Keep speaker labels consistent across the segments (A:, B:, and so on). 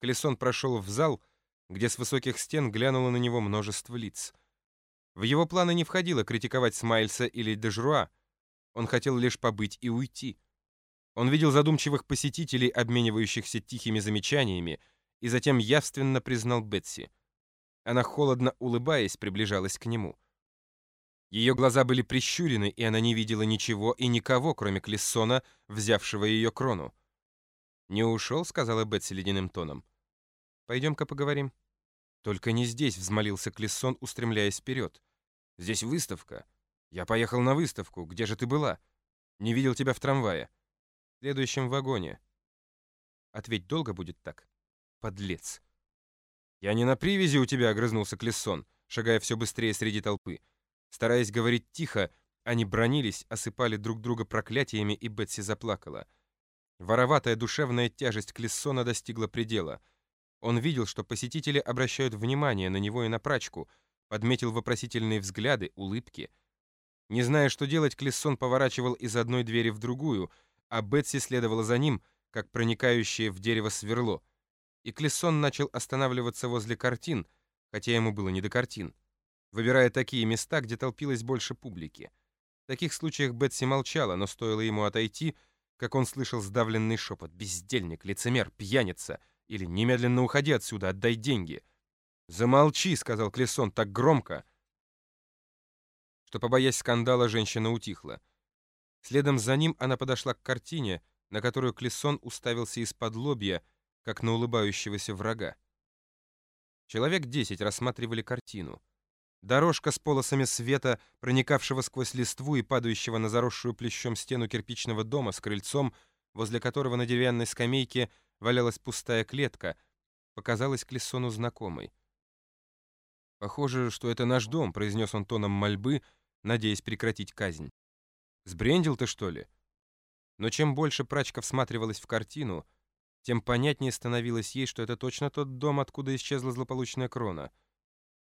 A: Колесон прошел в зал, где с высоких стен глянуло на него множество лиц. В его планы не входило критиковать Смайльса или Дежруа. Он хотел лишь побыть и уйти. Он видел задумчивых посетителей, обменивающихся тихими замечаниями, и затем явственно признал Бетси. Она, холодно улыбаясь, приближалась к нему. Ее глаза были прищурены, и она не видела ничего и никого, кроме Клессона, взявшего ее крону. «Не ушел», — сказала Бетси ледяным тоном. «Пойдем-ка поговорим». «Только не здесь», — взмолился Клессон, устремляясь вперед. «Здесь выставка. Я поехал на выставку. Где же ты была? Не видел тебя в трамвае. В следующем вагоне. Ответь, долго будет так? Подлец». «Я не на привязи у тебя», — огрызнулся Клессон, шагая все быстрее среди толпы. Стараясь говорить тихо, они бронились, осыпали друг друга проклятиями, и Бетси заплакала. Вороватая душевная тяжесть Клессона достигла предела. Он видел, что посетители обращают внимание на него и на прачку, подметил вопросительные взгляды, улыбки. Не зная, что делать, Клессон поворачивал из одной двери в другую, а Бетси следовала за ним, как проникающее в дерево сверло. И Клессон начал останавливаться возле картин, хотя ему было не до картин, выбирая такие места, где толпилось больше публики. В таких случаях Бетси молчала, но стоило ему отойти, как он слышал сдавленный шепот «Бездельник, лицемер, пьяница!» Или немедленно уходи отсюда, отдай деньги. Замолчи, сказал Клессон так громко, что, побоясь скандала, женщина утихла. Следом за ним она подошла к картине, на которую Клессон уставился из-под лобья, как на улыбающегося врага. Человек десять рассматривали картину. Дорожка с полосами света, проникавшего сквозь листву и падающего на заросшую плещом стену кирпичного дома с крыльцом, возле которого на деревянной скамейке валялась пустая клетка, показалась Клессону знакомой. «Похоже, что это наш дом», — произнес он тоном мольбы, надеясь прекратить казнь. «Сбрендил ты, что ли?» Но чем больше прачка всматривалась в картину, тем понятнее становилось ей, что это точно тот дом, откуда исчезла злополучная крона.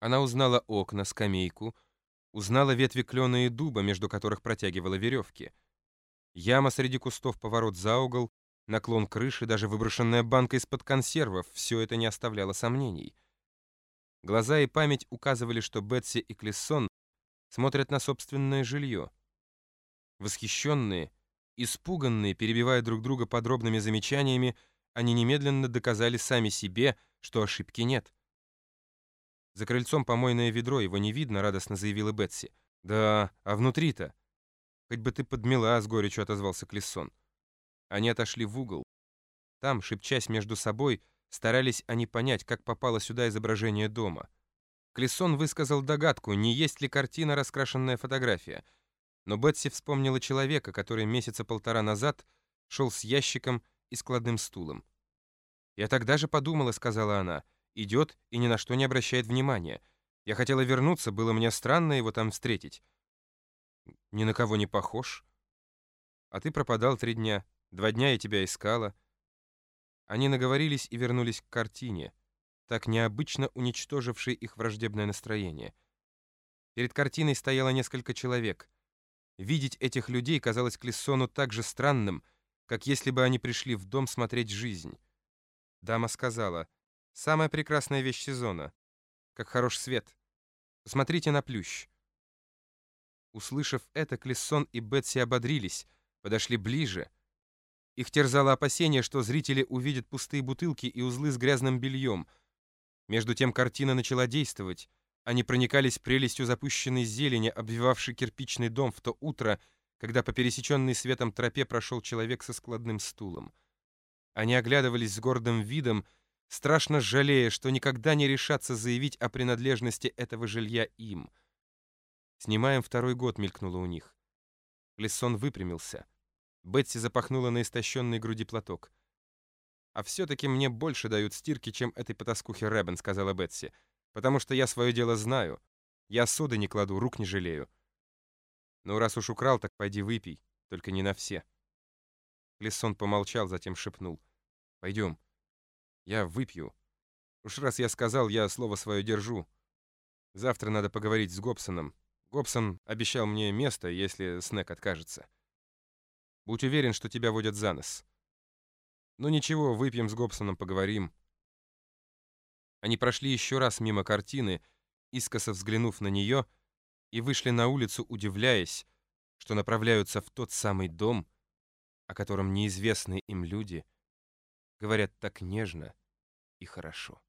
A: Она узнала окна, скамейку, узнала ветви клена и дуба, между которых протягивала веревки. Яма среди кустов, поворот за угол, наклон крыши, даже выброшенная банка из-под консервов — все это не оставляло сомнений. Глаза и память указывали, что Бетси и Клессон смотрят на собственное жилье. Восхищенные, испуганные, перебивая друг друга подробными замечаниями, они немедленно доказали сами себе, что ошибки нет. «За крыльцом помойное ведро, его не видно», — радостно заявила Бетси. «Да, а внутри-то?» «Хоть бы ты подмела», — с горечью отозвался Клессон. Они отошли в угол. Там, шепчась между собой, старались они понять, как попало сюда изображение дома. Клессон высказал догадку, не есть ли картина раскрашенная фотография. Но Бетси вспомнила человека, который месяца полтора назад шел с ящиком и складным стулом. «Я тогда же подумала», — сказала она, — «идет и ни на что не обращает внимания. Я хотела вернуться, было мне странно его там встретить». «Ни на кого не похож. А ты пропадал три дня. Два дня я тебя искала». Они наговорились и вернулись к картине, так необычно уничтожившей их враждебное настроение. Перед картиной стояло несколько человек. Видеть этих людей казалось Клессону так же странным, как если бы они пришли в дом смотреть жизнь. Дама сказала, «Самая прекрасная вещь сезона. Как хорош свет. Посмотрите на плющ». Услышав это, Клессон и Бетси ободрились, подошли ближе — их терзало опасение, что зрители увидят пустые бутылки и узлы с грязным бельем. Между тем картина начала действовать. Они проникались прелестью запущенной зелени, обвивавшей кирпичный дом в то утро, когда по пересеченной светом тропе прошел человек со складным стулом. Они оглядывались с гордым видом, страшно жалея, что никогда не решатся заявить о принадлежности этого жилья им. «Снимаем второй год», — мелькнуло у них. Лессон выпрямился. Бетси запахнула на истощенной груди платок. «А все-таки мне больше дают стирки, чем этой потаскухе Рэббен», — сказала Бетси. «Потому что я свое дело знаю. Я соды не кладу, рук не жалею». «Ну, раз уж украл, так пойди выпей, только не на все». Лессон помолчал, затем шепнул. «Пойдем. Я выпью. Уж раз я сказал, я слово свое держу. Завтра надо поговорить с Гобсоном. Гобсон обещал мне место, если Снег откажется». Будь уверен, что тебя водят за нос. Ну ничего, выпьем с Гобсоном, поговорим. Они прошли еще раз мимо картины, искоса взглянув на нее, и вышли на улицу, удивляясь, что направляются в тот самый дом, о котором неизвестные им люди говорят так нежно и хорошо.